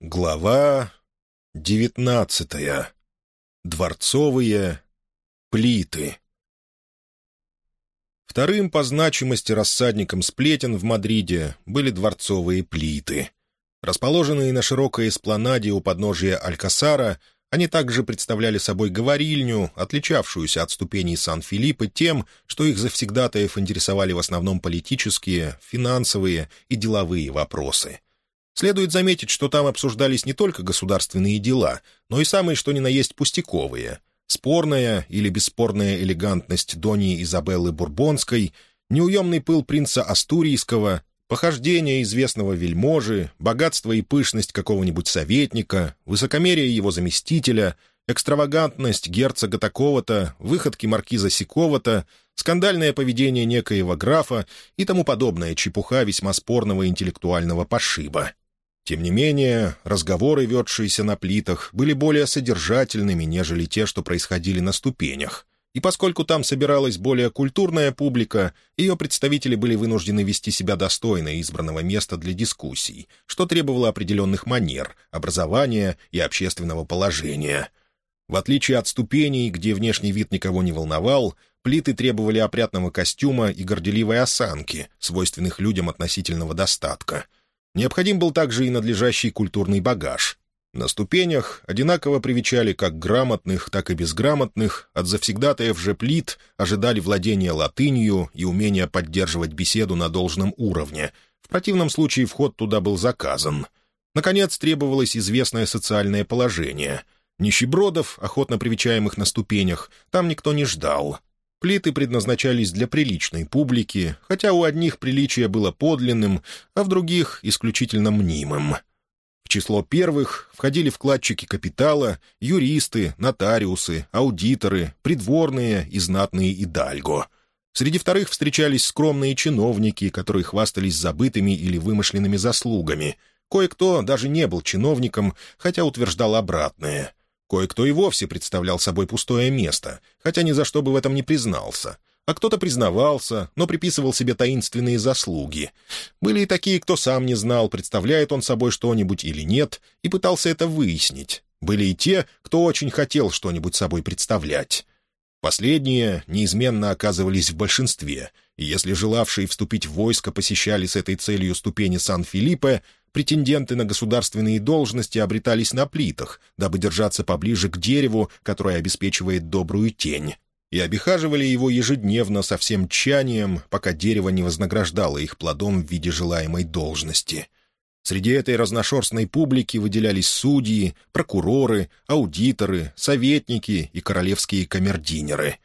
Глава девятнадцатая. Дворцовые плиты. Вторым по значимости рассадником сплетен в Мадриде были дворцовые плиты. Расположенные на широкой эспланаде у подножия Алькасара, они также представляли собой говорильню, отличавшуюся от ступеней Сан-Филиппа тем, что их завсегдатаев интересовали в основном политические, финансовые и деловые вопросы — Следует заметить, что там обсуждались не только государственные дела, но и самые что ни на есть пустяковые. Спорная или бесспорная элегантность Дони Изабеллы Бурбонской, неуемный пыл принца Астурийского, похождение известного вельможи, богатство и пышность какого-нибудь советника, высокомерие его заместителя, экстравагантность герцога такого-то, выходки маркиза Сикова-то, скандальное поведение некоего графа и тому подобная чепуха весьма спорного интеллектуального пошиба. Тем не менее, разговоры, ведшиеся на плитах, были более содержательными, нежели те, что происходили на ступенях. И поскольку там собиралась более культурная публика, ее представители были вынуждены вести себя достойно избранного места для дискуссий, что требовало определенных манер, образования и общественного положения. В отличие от ступеней, где внешний вид никого не волновал, плиты требовали опрятного костюма и горделивой осанки, свойственных людям относительного достатка — Необходим был также и надлежащий культурный багаж. На ступенях одинаково привечали как грамотных, так и безграмотных, от завсегдатаев же плит ожидали владения латынью и умения поддерживать беседу на должном уровне. В противном случае вход туда был заказан. Наконец, требовалось известное социальное положение. Нищебродов, охотно привечаемых на ступенях, там никто не ждал. Плиты предназначались для приличной публики, хотя у одних приличие было подлинным, а в других — исключительно мнимым. В число первых входили вкладчики капитала, юристы, нотариусы, аудиторы, придворные и знатные идальго. Среди вторых встречались скромные чиновники, которые хвастались забытыми или вымышленными заслугами. Кое-кто даже не был чиновником, хотя утверждал обратное. Кое-кто и вовсе представлял собой пустое место, хотя ни за что бы в этом не признался. А кто-то признавался, но приписывал себе таинственные заслуги. Были и такие, кто сам не знал, представляет он собой что-нибудь или нет, и пытался это выяснить. Были и те, кто очень хотел что-нибудь собой представлять. Последние неизменно оказывались в большинстве, и если желавшие вступить в войско посещали с этой целью ступени Сан-Филиппе, претенденты на государственные должности обретались на плитах, дабы держаться поближе к дереву, которое обеспечивает добрую тень, и обихаживали его ежедневно со всем тчанием, пока дерево не вознаграждало их плодом в виде желаемой должности. Среди этой разношерстной публики выделялись судьи, прокуроры, аудиторы, советники и королевские камердинеры.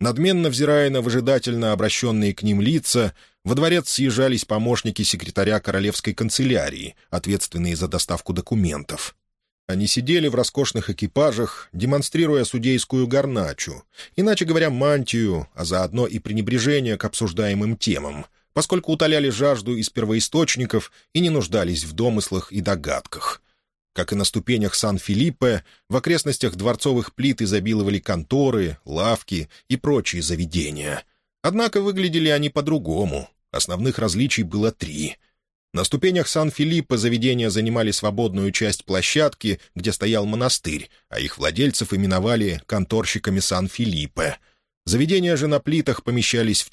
Надменно взирая на выжидательно обращенные к ним лица, во дворец съезжались помощники секретаря королевской канцелярии, ответственные за доставку документов. Они сидели в роскошных экипажах, демонстрируя судейскую горначу, иначе говоря, мантию, а заодно и пренебрежение к обсуждаемым темам, поскольку утоляли жажду из первоисточников и не нуждались в домыслах и догадках. Как и на ступенях Сан-Филиппе, в окрестностях дворцовых плит изобиловали конторы, лавки и прочие заведения. Однако выглядели они по-другому. Основных различий было три. На ступенях Сан-Филиппо заведения занимали свободную часть площадки, где стоял монастырь, а их владельцев именовали конторщиками Сан-Филиппе. Заведения же на плитах помещались в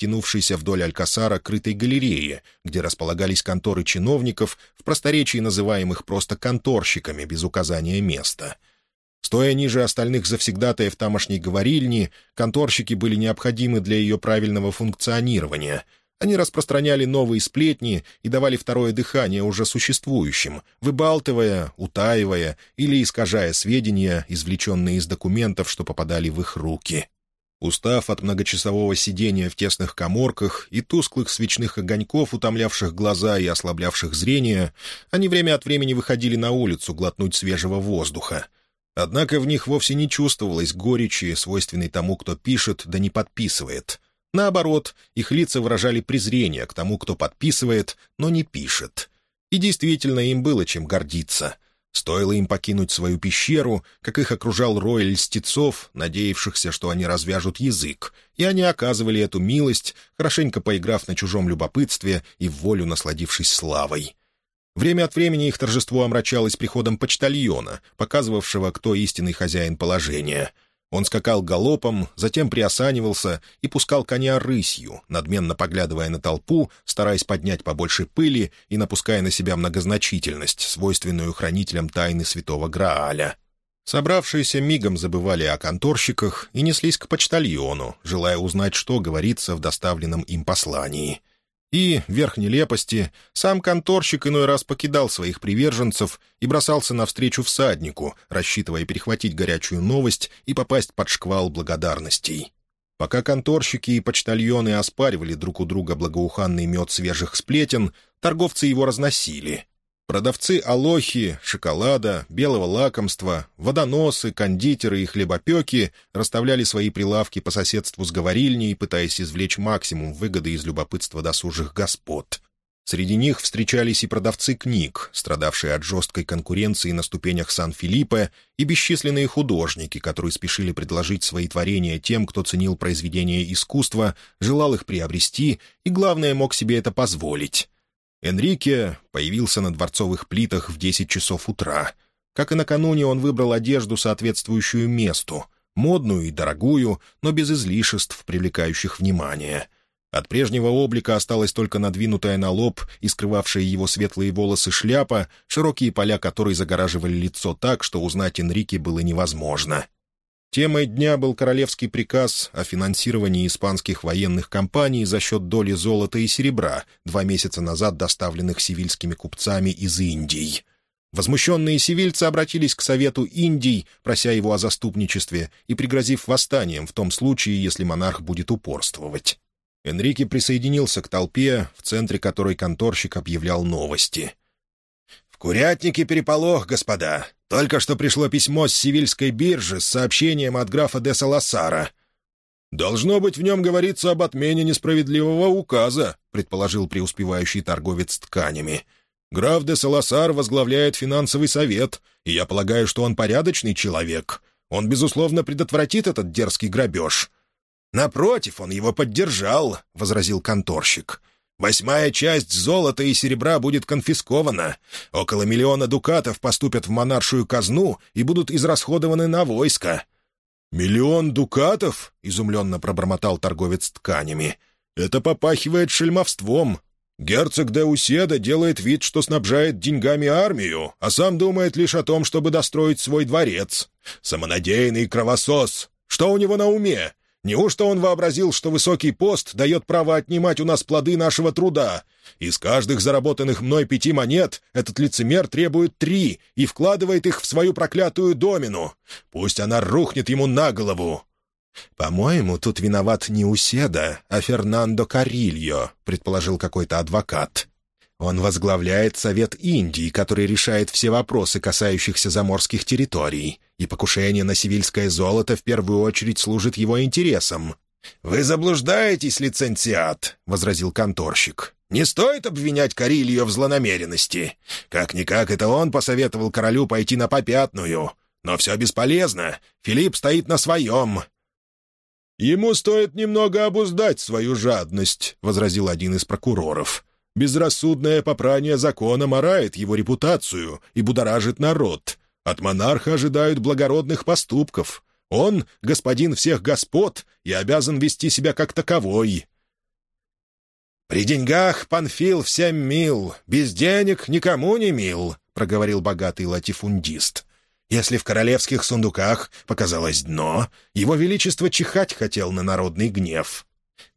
вдоль Алькасара крытой галерее, где располагались конторы чиновников, в просторечии называемых просто конторщиками без указания места. Стоя ниже остальных завсегдатаев тамошней говорильни, конторщики были необходимы для ее правильного функционирования — они распространяли новые сплетни и давали второе дыхание уже существующим, выбалтывая, утаивая или искажая сведения, извлеченные из документов, что попадали в их руки. Устав от многочасового сидения в тесных коморках и тусклых свечных огоньков, утомлявших глаза и ослаблявших зрение, они время от времени выходили на улицу глотнуть свежего воздуха. Однако в них вовсе не чувствовалось горечи, свойственной тому, кто пишет, да не подписывает — Наоборот, их лица выражали презрение к тому, кто подписывает, но не пишет. И действительно, им было чем гордиться. Стоило им покинуть свою пещеру, как их окружал рой льстецов, надеявшихся, что они развяжут язык, и они оказывали эту милость, хорошенько поиграв на чужом любопытстве и в волю насладившись славой. Время от времени их торжество омрачалось приходом почтальона, показывавшего, кто истинный хозяин положения. Он скакал галопом, затем приосанивался и пускал коня рысью, надменно поглядывая на толпу, стараясь поднять побольше пыли и напуская на себя многозначительность, свойственную хранителям тайны святого Грааля. Собравшиеся мигом забывали о конторщиках и неслись к почтальону, желая узнать, что говорится в доставленном им послании — и, верх нелепости, сам конторщик иной раз покидал своих приверженцев и бросался навстречу всаднику, рассчитывая перехватить горячую новость и попасть под шквал благодарностей. Пока конторщики и почтальоны оспаривали друг у друга благоуханный мед свежих сплетен, торговцы его разносили, Продавцы алохи, шоколада, белого лакомства, водоносы, кондитеры и хлебопеки расставляли свои прилавки по соседству с говорильней, пытаясь извлечь максимум выгоды из любопытства досужих господ. Среди них встречались и продавцы книг, страдавшие от жесткой конкуренции на ступенях Сан-Филиппе, и бесчисленные художники, которые спешили предложить свои творения тем, кто ценил произведения искусства, желал их приобрести и, главное, мог себе это позволить. Энрике появился на дворцовых плитах в десять часов утра. Как и накануне, он выбрал одежду, соответствующую месту, модную и дорогую, но без излишеств, привлекающих внимание. От прежнего облика осталась только надвинутая на лоб и скрывавшая его светлые волосы шляпа, широкие поля которой загораживали лицо так, что узнать Энрике было невозможно. Темой дня был королевский приказ о финансировании испанских военных компаний за счет доли золота и серебра, два месяца назад доставленных сивильскими купцами из Индии. Возмущенные сивильцы обратились к Совету Индий, прося его о заступничестве и пригрозив восстанием в том случае, если монарх будет упорствовать. Энрике присоединился к толпе, в центре которой конторщик объявлял новости. «В курятнике переполох, господа. Только что пришло письмо с Сивильской биржи с сообщением от графа де Саласара. «Должно быть, в нем говорится об отмене несправедливого указа», предположил преуспевающий торговец тканями. «Граф де Саласар возглавляет финансовый совет, и я полагаю, что он порядочный человек. Он, безусловно, предотвратит этот дерзкий грабеж». «Напротив, он его поддержал», — возразил конторщик. Восьмая часть золота и серебра будет конфискована. Около миллиона дукатов поступят в монаршую казну и будут израсходованы на войско». «Миллион дукатов?» — изумленно пробормотал торговец тканями. «Это попахивает шельмовством. Герцог де Уседа делает вид, что снабжает деньгами армию, а сам думает лишь о том, чтобы достроить свой дворец. Самонадеянный кровосос. Что у него на уме? Неужто он вообразил, что высокий пост дает право отнимать у нас плоды нашего труда? Из каждых заработанных мной пяти монет этот лицемер требует три и вкладывает их в свою проклятую домину. Пусть она рухнет ему на голову». «По-моему, тут виноват не Уседа, а Фернандо Карильо», — предположил какой-то адвокат. Он возглавляет Совет Индии, который решает все вопросы, касающихся заморских территорий, и покушение на сивильское золото в первую очередь служит его интересам. «Вы заблуждаетесь, лицензиат», — возразил конторщик. «Не стоит обвинять Карильо в злонамеренности. Как-никак это он посоветовал королю пойти на попятную. Но все бесполезно. Филипп стоит на своем». «Ему стоит немного обуздать свою жадность», — возразил один из прокуроров. Безрассудное попрание закона морает его репутацию и будоражит народ. От монарха ожидают благородных поступков. Он — господин всех господ и обязан вести себя как таковой. «При деньгах Панфил всем мил, без денег никому не мил», — проговорил богатый латифундист. «Если в королевских сундуках показалось дно, его величество чихать хотел на народный гнев».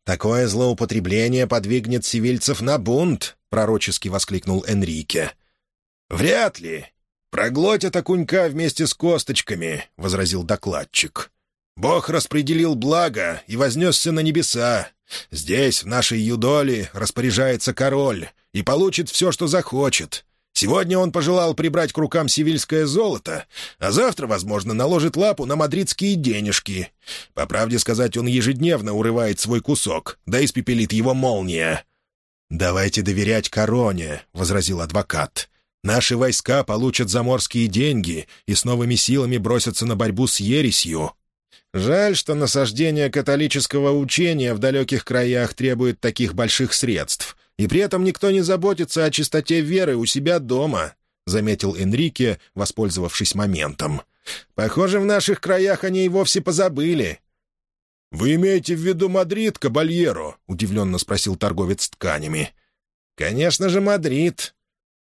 «Такое злоупотребление подвигнет сивильцев на бунт», — пророчески воскликнул Энрике. «Вряд ли. Проглотят окунька вместе с косточками», — возразил докладчик. «Бог распределил благо и вознесся на небеса. Здесь, в нашей юдоле, распоряжается король и получит все, что захочет. Сегодня он пожелал прибрать к рукам сивильское золото, а завтра, возможно, наложит лапу на мадридские денежки. По правде сказать, он ежедневно урывает свой кусок, да испепелит его молния». «Давайте доверять короне», — возразил адвокат. «Наши войска получат заморские деньги и с новыми силами бросятся на борьбу с ересью». Жаль, что насаждение католического учения в далеких краях требует таких больших средств, и при этом никто не заботится о чистоте веры у себя дома», — заметил Энрике, воспользовавшись моментом. «Похоже, в наших краях они и вовсе позабыли». «Вы имеете в виду Мадрид, Кабальеро?» — удивленно спросил торговец тканями. «Конечно же, Мадрид».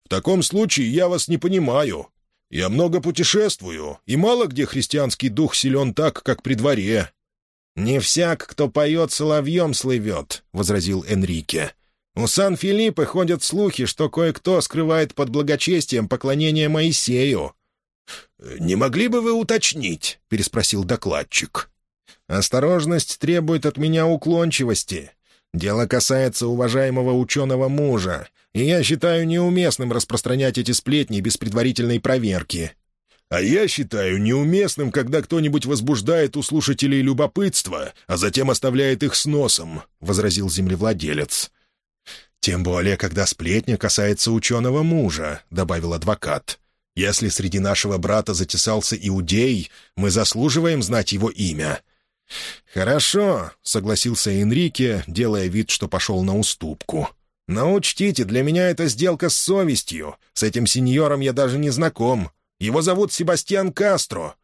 «В таком случае я вас не понимаю. Я много путешествую, и мало где христианский дух силен так, как при дворе». «Не всяк, кто поет соловьем, слывет», — возразил Энрике. «У Сан-Филиппе ходят слухи, что кое-кто скрывает под благочестием поклонение Моисею». «Не могли бы вы уточнить?» — переспросил докладчик. «Осторожность требует от меня уклончивости. Дело касается уважаемого ученого мужа, и я считаю неуместным распространять эти сплетни без предварительной проверки». «А я считаю неуместным, когда кто-нибудь возбуждает у слушателей любопытство, а затем оставляет их с носом», — возразил землевладелец. «Тем более, когда сплетня касается ученого мужа», — добавил адвокат. «Если среди нашего брата затесался иудей, мы заслуживаем знать его имя». «Хорошо», — согласился Энрике, делая вид, что пошел на уступку. «Но учтите, для меня это сделка с совестью. С этим сеньором я даже не знаком. Его зовут Себастьян Кастро».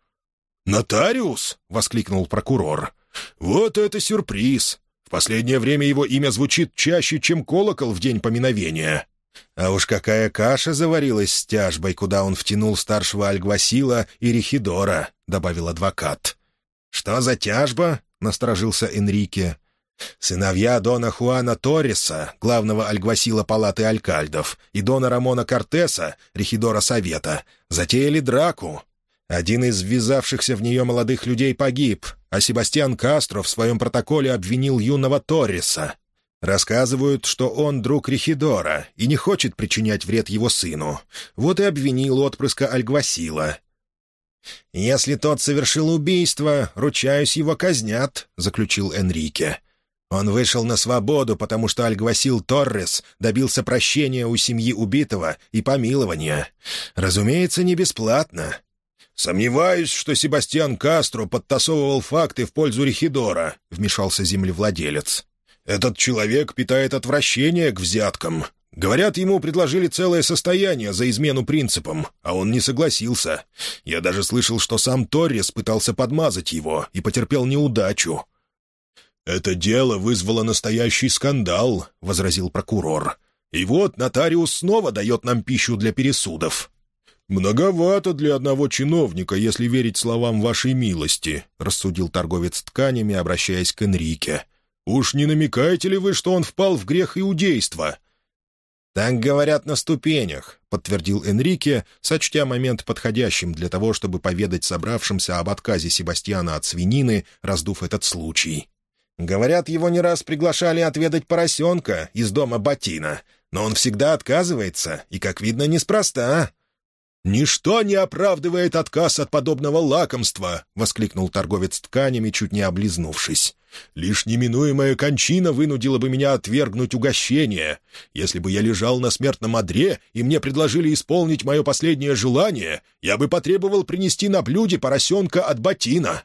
«Нотариус?» — воскликнул прокурор. «Вот это сюрприз! В последнее время его имя звучит чаще, чем колокол в день поминовения». А уж какая каша заварилась с тяжбой, куда он втянул старшего Альгвасила и Рихидора, — добавил адвокат. «Что за тяжба?» — насторожился Энрике. Сыновья Дона Хуана Торреса, главного альгвасила палаты алькальдов, и Дона Рамона Кортеса, рехидора совета, затеяли драку. Один из ввязавшихся в нее молодых людей погиб, а Себастьян Кастро в своем протоколе обвинил юного Торреса. Рассказывают, что он друг Рехидора и не хочет причинять вред его сыну. Вот и обвинил отпрыска Альгвасила. «Если тот совершил убийство, ручаюсь, его казнят», — заключил Энрике. Он вышел на свободу, потому что Альгвасил Торрес добился прощения у семьи убитого и помилования. Разумеется, не бесплатно. «Сомневаюсь, что Себастьян Кастро подтасовывал факты в пользу Рихидора», — вмешался землевладелец. «Этот человек питает отвращение к взяткам. Говорят, ему предложили целое состояние за измену принципам, а он не согласился. Я даже слышал, что сам Торрес пытался подмазать его и потерпел неудачу. «Это дело вызвало настоящий скандал», — возразил прокурор. «И вот нотариус снова дает нам пищу для пересудов». «Многовато для одного чиновника, если верить словам вашей милости», — рассудил торговец тканями, обращаясь к Энрике. «Уж не намекаете ли вы, что он впал в грех иудейства?» «Так говорят на ступенях», — подтвердил Энрике, сочтя момент подходящим для того, чтобы поведать собравшимся об отказе Себастьяна от свинины, раздув этот случай. Говорят, его не раз приглашали отведать поросенка из дома Батина, но он всегда отказывается, и, как видно, неспроста. «Ничто не оправдывает отказ от подобного лакомства!» — воскликнул торговец тканями, чуть не облизнувшись. «Лишь неминуемая кончина вынудила бы меня отвергнуть угощение. Если бы я лежал на смертном одре, и мне предложили исполнить мое последнее желание, я бы потребовал принести на блюде поросенка от Батина.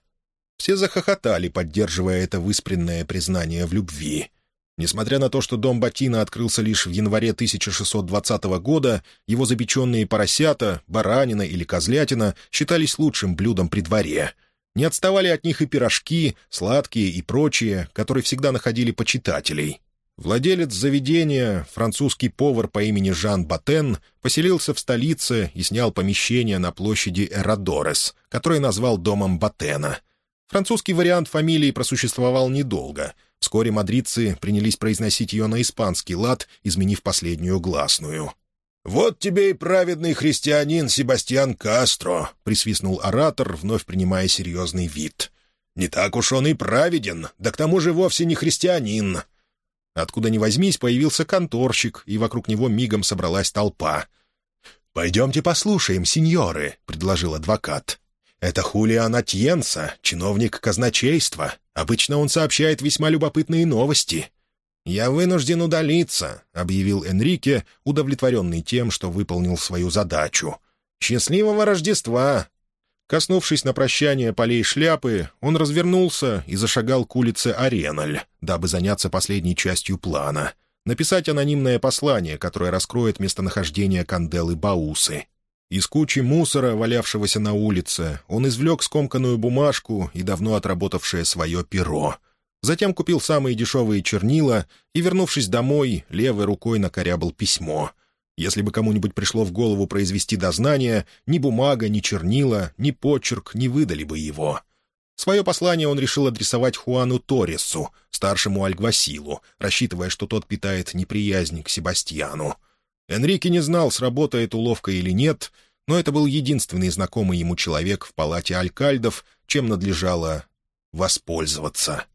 Все захохотали, поддерживая это выспренное признание в любви. Несмотря на то, что дом Батина открылся лишь в январе 1620 года, его запеченные поросята, баранина или козлятина считались лучшим блюдом при дворе. Не отставали от них и пирожки, сладкие и прочие, которые всегда находили почитателей. Владелец заведения, французский повар по имени Жан Батен, поселился в столице и снял помещение на площади Эрадорес, которое назвал домом Батена — Французский вариант фамилии просуществовал недолго. Вскоре мадридцы принялись произносить ее на испанский лад, изменив последнюю гласную. «Вот тебе и праведный христианин Себастьян Кастро», — присвистнул оратор, вновь принимая серьезный вид. «Не так уж он и праведен, да к тому же вовсе не христианин». Откуда ни возьмись, появился конторщик, и вокруг него мигом собралась толпа. «Пойдемте послушаем, сеньоры», — предложил адвокат. Это Хулиан Атьенса, чиновник казначейства. Обычно он сообщает весьма любопытные новости». «Я вынужден удалиться», — объявил Энрике, удовлетворенный тем, что выполнил свою задачу. «Счастливого Рождества!» Коснувшись на прощание полей шляпы, он развернулся и зашагал к улице Ареналь, дабы заняться последней частью плана — написать анонимное послание, которое раскроет местонахождение Канделы Баусы. Из кучи мусора, валявшегося на улице, он извлек скомканную бумажку и давно отработавшее свое перо. Затем купил самые дешевые чернила и, вернувшись домой, левой рукой накорябал письмо — если бы кому-нибудь пришло в голову произвести дознание, ни бумага, ни чернила, ни почерк не выдали бы его. Свое послание он решил адресовать Хуану Торресу, старшему Альгвасилу, рассчитывая, что тот питает неприязнь к Себастьяну. Энрике не знал, сработает уловка или нет, но это был единственный знакомый ему человек в палате алькальдов, чем надлежало воспользоваться.